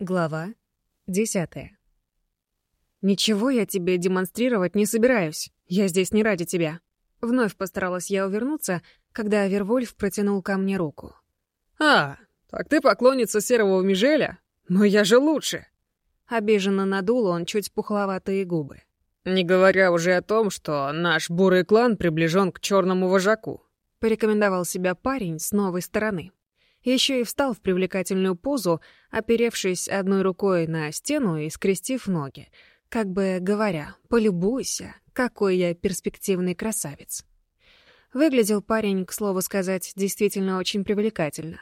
Глава десятая. «Ничего я тебе демонстрировать не собираюсь. Я здесь не ради тебя». Вновь постаралась я увернуться, когда Вервольф протянул ко мне руку. «А, так ты поклонница серого Мижеля? еще и встал в привлекательную позу, оперевшись одной рукой на стену и скрестив ноги, как бы говоря «полюбуйся, какой я перспективный красавец». Выглядел парень, к слову сказать, действительно очень привлекательно.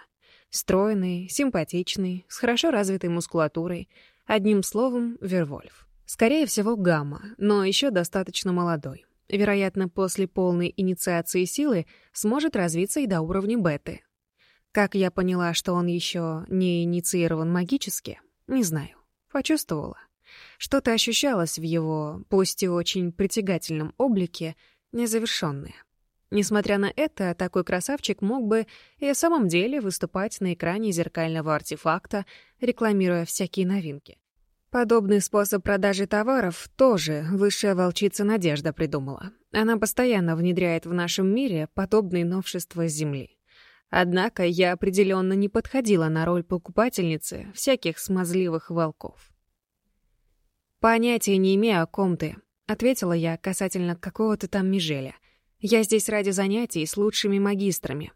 Стройный, симпатичный, с хорошо развитой мускулатурой, одним словом, Вервольф. Скорее всего, гамма, но еще достаточно молодой вероятно, после полной инициации силы сможет развиться и до уровня беты, как я поняла, что он еще не инициирован магически, не знаю. Почувствовала. Что-то ощущалось в его, пусть и очень притягательном облике, незавершенное. Несмотря на это, такой красавчик мог бы и в самом деле выступать на экране зеркального артефакта, рекламируя всякие новинки. Подобный способ продажи товаров тоже высшая волчица Надежда придумала. Она постоянно внедряет в нашем мире подобные новшества с Земли. Однако я определенно не подходила на роль покупательницы всяких смазливых волков. «Понятия не имею, о ком ты», — ответила я касательно какого-то там Межеля. «Я здесь ради занятий с лучшими магистрами».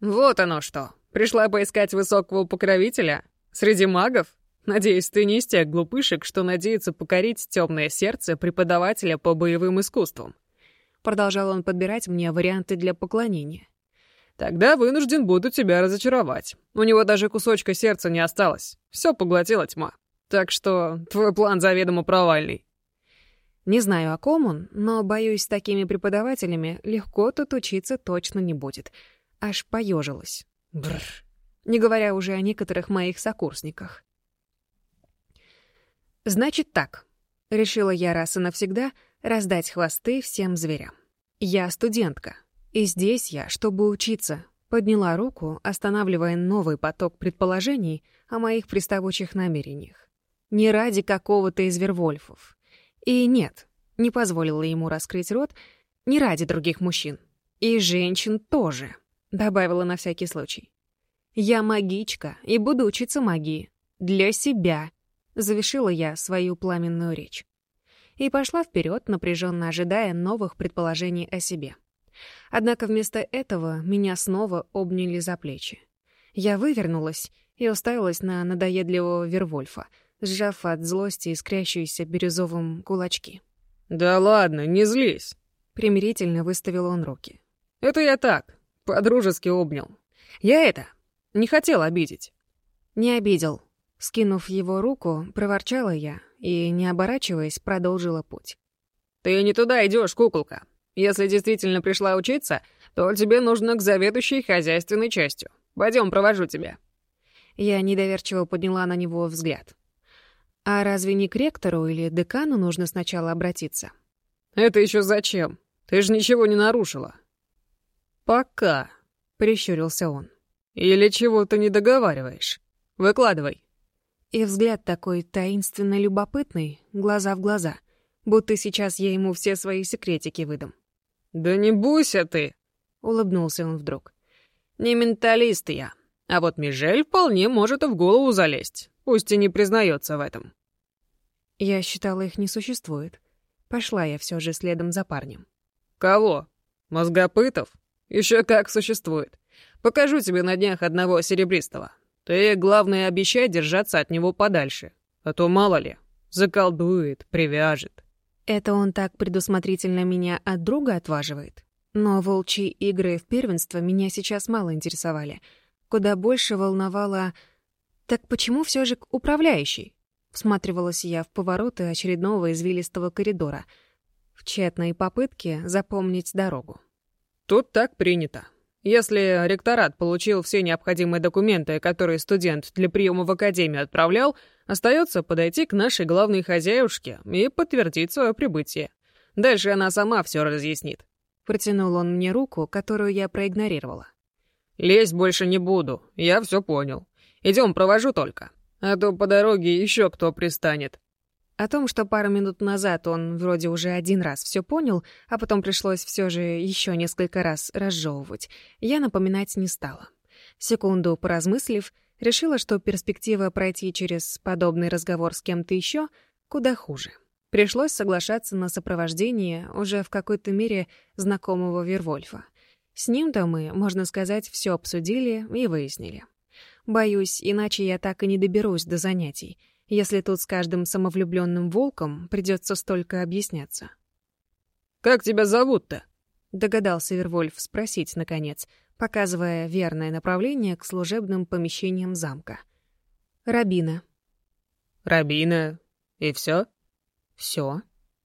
«Вот оно что! Пришла поискать высокого покровителя? Среди магов? Надеюсь, ты не из тех глупышек, что надеется покорить темное сердце преподавателя по боевым искусствам». Продолжал он подбирать мне варианты для поклонения. Тогда вынужден буду тебя разочаровать. У него даже кусочка сердца не осталось. Все поглотила тьма. Так что твой план заведомо провальный. Не знаю, о ком он, но, боюсь, с такими преподавателями легко тут учиться точно не будет. Аж поежилась. Бррр. Не говоря уже о некоторых моих сокурсниках. Значит так. Решила я раз и навсегда раздать хвосты всем зверям. Я студентка, и здесь я, чтобы учиться, подняла руку, останавливая новый поток предположений о моих приставучих намерениях. Не ради какого-то из Вервольфов. И нет, не позволила ему раскрыть рот, не ради других мужчин. И женщин тоже, добавила на всякий случай. Я магичка и буду учиться магии. Для себя, завершила я свою пламенную речь. И пошла вперед, напряженно ожидая новых предположений о себе. Однако вместо этого меня снова обняли за плечи. Я вывернулась и уставилась на надоедливого Вервольфа, сжав от злости искрящиеся бирюзовым кулачки. «Да ладно, не злись!» — примирительно выставил он руки. «Это я так, по-дружески обнял. Я это, не хотел обидеть». «Не обидел». Скинув его руку, проворчала я и, не оборачиваясь, продолжила путь. «Ты не туда идешь, куколка!» Если действительно пришла учиться, то тебе нужно к заведующей хозяйственной частью. Пойдем, провожу тебя». Я недоверчиво подняла на него взгляд. «А разве не к ректору или декану нужно сначала обратиться?» «Это еще зачем? Ты же ничего не нарушила». «Пока», — прищурился он. «Или чего то не договариваешь? Выкладывай». И взгляд такой таинственно любопытный, глаза в глаза, будто сейчас я ему все свои секретики выдам. Да не буйся ты, улыбнулся он вдруг. Не менталист я. А вот Мижель вполне может в голову залезть, пусть и не признается в этом. Я считала, их не существует. Пошла я все же следом за парнем. Кого? Мозгопытов? Еще как существует. Покажу тебе на днях одного серебристого. Ты, главное, обещай держаться от него подальше, а то мало ли, заколдует, привяжет. Это он так предусмотрительно меня от друга отваживает. Но волчьи игры в первенство меня сейчас мало интересовали. Куда больше волновало... Так почему все же к управляющей? Всматривалась я в повороты очередного извилистого коридора. В тщетной попытке запомнить дорогу. Тут так принято. Если ректорат получил все необходимые документы, которые студент для приема в академию отправлял, Остается подойти к нашей главной хозяюшке и подтвердить свое прибытие. Дальше она сама все разъяснит». Протянул он мне руку, которую я проигнорировала. «Лезть больше не буду, я все понял. Идем, провожу только. А то по дороге еще кто пристанет». О том, что пару минут назад он вроде уже один раз все понял, а потом пришлось все же еще несколько раз разжевывать, я напоминать не стала. Секунду поразмыслив, решила, что перспектива пройти через подобный разговор с кем-то еще куда хуже. Пришлось соглашаться на сопровождение уже в какой-то мере знакомого Вервольфа. С ним-то мы, можно сказать, все обсудили и выяснили. Боюсь, иначе я так и не доберусь до занятий, если тут с каждым самовлюбленным волком придется столько объясняться. «Как тебя зовут-то?» — догадался Вервольф спросить, наконец — показывая верное направление к служебным помещениям замка. «Рабина». «Рабина? И все? Все?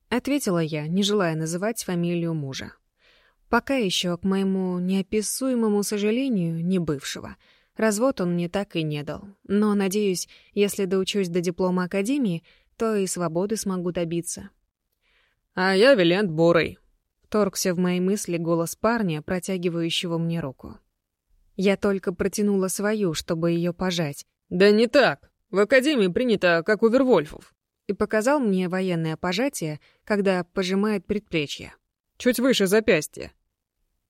ответила я, не желая называть фамилию мужа. Пока еще, к моему неописуемому сожалению, не бывшего. Развод он мне так и не дал. Но, надеюсь, если доучусь до диплома академии, то и свободы смогу добиться. «А я Вилент Бурый», вторгся в мои мысли голос парня, протягивающего мне руку. Я только протянула свою, чтобы ее пожать. «Да не так. В Академии принято, как у Вервольфов». И показал мне военное пожатие, когда пожимает предплечье. «Чуть выше запястья».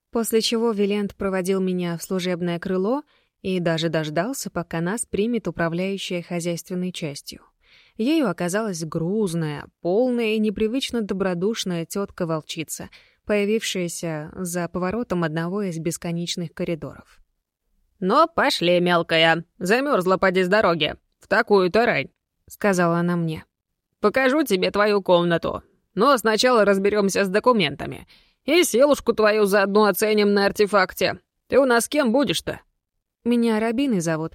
После чего Вилент проводил меня в служебное крыло и даже дождался, пока нас примет управляющая хозяйственной частью. Ею оказалась грузная, полная и непривычно добродушная тетка волчица — появившаяся за поворотом одного из бесконечных коридоров. «Но «Ну, пошли, мелкая, замерзла поди с дороги, в такую-то рань», — сказала она мне. «Покажу тебе твою комнату, но сначала разберемся с документами и селушку твою заодно оценим на артефакте. Ты у нас кем будешь-то?» «Меня Рабиной зовут.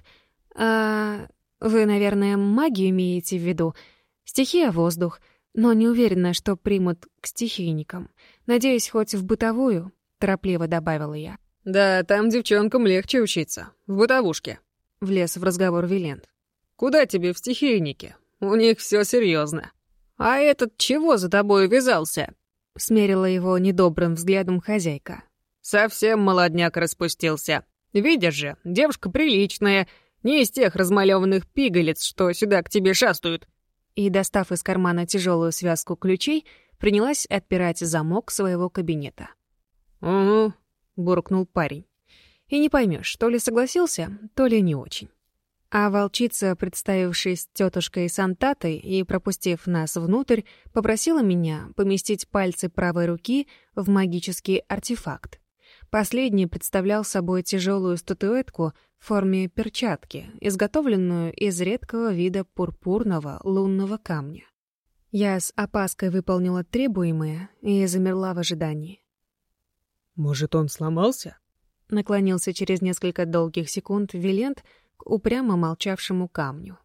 А вы, наверное, магию имеете в виду? Стихия — воздух, но не уверена, что примут к стихийникам. «Надеюсь, хоть в бытовую», — торопливо добавила я. «Да, там девчонкам легче учиться. В бытовушке», — влез в разговор Вилент. «Куда тебе в стихийнике? У них все серьезно. «А этот чего за тобой вязался?» — смерила его недобрым взглядом хозяйка. «Совсем молодняк распустился. Видишь же, девушка приличная, не из тех размалеванных пигалец, что сюда к тебе шастают». И, достав из кармана тяжелую связку ключей, — принялась отпирать замок своего кабинета. «Угу», — буркнул парень. И не поймешь, то ли согласился, то ли не очень. А волчица, представившись тетушкой Сантатой и пропустив нас внутрь, попросила меня поместить пальцы правой руки в магический артефакт. Последний представлял собой тяжелую статуэтку в форме перчатки, изготовленную из редкого вида пурпурного лунного камня. Я с опаской выполнила требуемое и замерла в ожидании. «Может, он сломался?» Наклонился через несколько долгих секунд Вилент к упрямо молчавшему камню.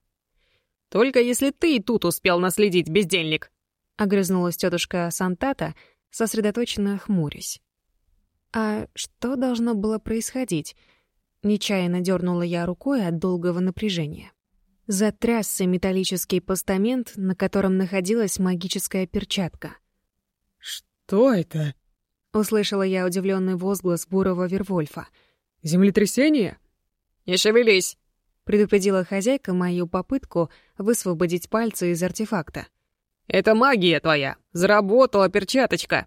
«Только если ты и тут успел наследить, бездельник!» — огрызнулась тетушка Сантата, сосредоточенно хмурясь. «А что должно было происходить?» Нечаянно дернула я рукой от долгого напряжения затрясся металлический постамент, на котором находилась магическая перчатка. «Что это?» — услышала я удивленный возглас бурого Вервольфа. «Землетрясение?» «Не шевелись!» — предупредила хозяйка мою попытку высвободить пальцы из артефакта. «Это магия твоя! Заработала перчаточка!»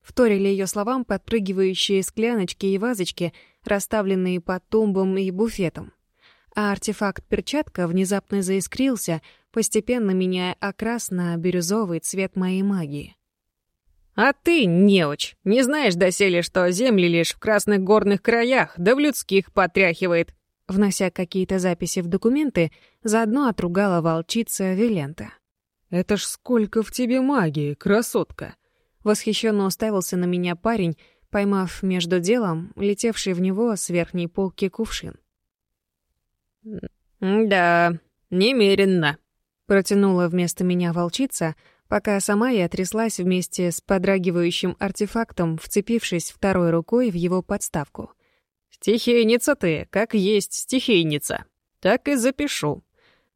Вторили ее словам подпрыгивающие скляночки и вазочки, расставленные под тумбом и буфетом а артефакт перчатка внезапно заискрился, постепенно меняя окрас на бирюзовый цвет моей магии. «А ты, неуч, не знаешь доселе, что земли лишь в красных горных краях, да в людских потряхивает!» Внося какие-то записи в документы, заодно отругала волчица Вилента. «Это ж сколько в тебе магии, красотка!» Восхищенно уставился на меня парень, поймав между делом летевший в него с верхней полки кувшин. «Да, немеренно», — протянула вместо меня волчица, пока сама я тряслась вместе с подрагивающим артефактом, вцепившись второй рукой в его подставку. «Стихийница ты, как есть стихийница. Так и запишу.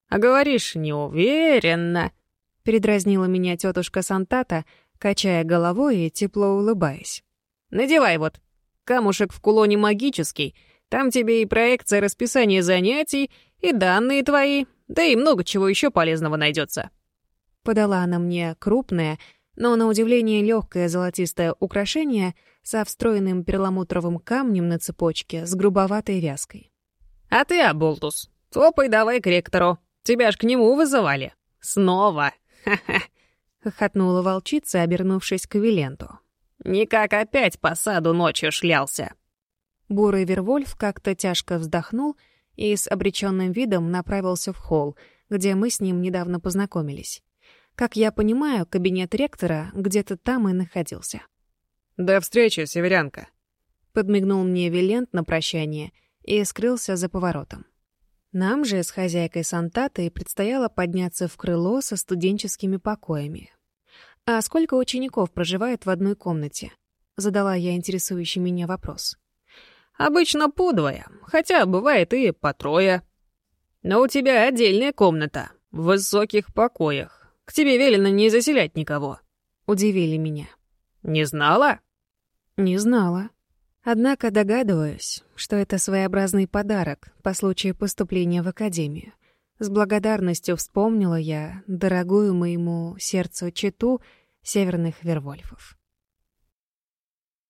А говоришь неуверенно», — передразнила меня тетушка Сантата, качая головой и тепло улыбаясь. «Надевай вот. Камушек в кулоне магический — там тебе и проекция расписания занятий, и данные твои, да и много чего еще полезного найдется. Подала она мне крупное, но на удивление легкое золотистое украшение со встроенным перламутровым камнем на цепочке с грубоватой вязкой. «А ты, Аболтус, топай давай к ректору. Тебя ж к нему вызывали. Снова! Ха-ха!» — хохотнула волчица, обернувшись к Виленту. «Никак опять по саду ночью шлялся. Бурый Вервольф как-то тяжко вздохнул и с обреченным видом направился в холл, где мы с ним недавно познакомились. Как я понимаю, кабинет ректора где-то там и находился. «До встречи, северянка!» Подмигнул мне Вилент на прощание и скрылся за поворотом. Нам же с хозяйкой Сантаты предстояло подняться в крыло со студенческими покоями. «А сколько учеников проживает в одной комнате?» — задала я интересующий меня вопрос. Обычно по двое, хотя бывает и по трое. Но у тебя отдельная комната, в высоких покоях. К тебе велено не заселять никого. Удивили меня. Не знала? Не знала. Однако догадываюсь, что это своеобразный подарок по случаю поступления в академию. С благодарностью вспомнила я дорогую моему сердцу читу северных вервольфов.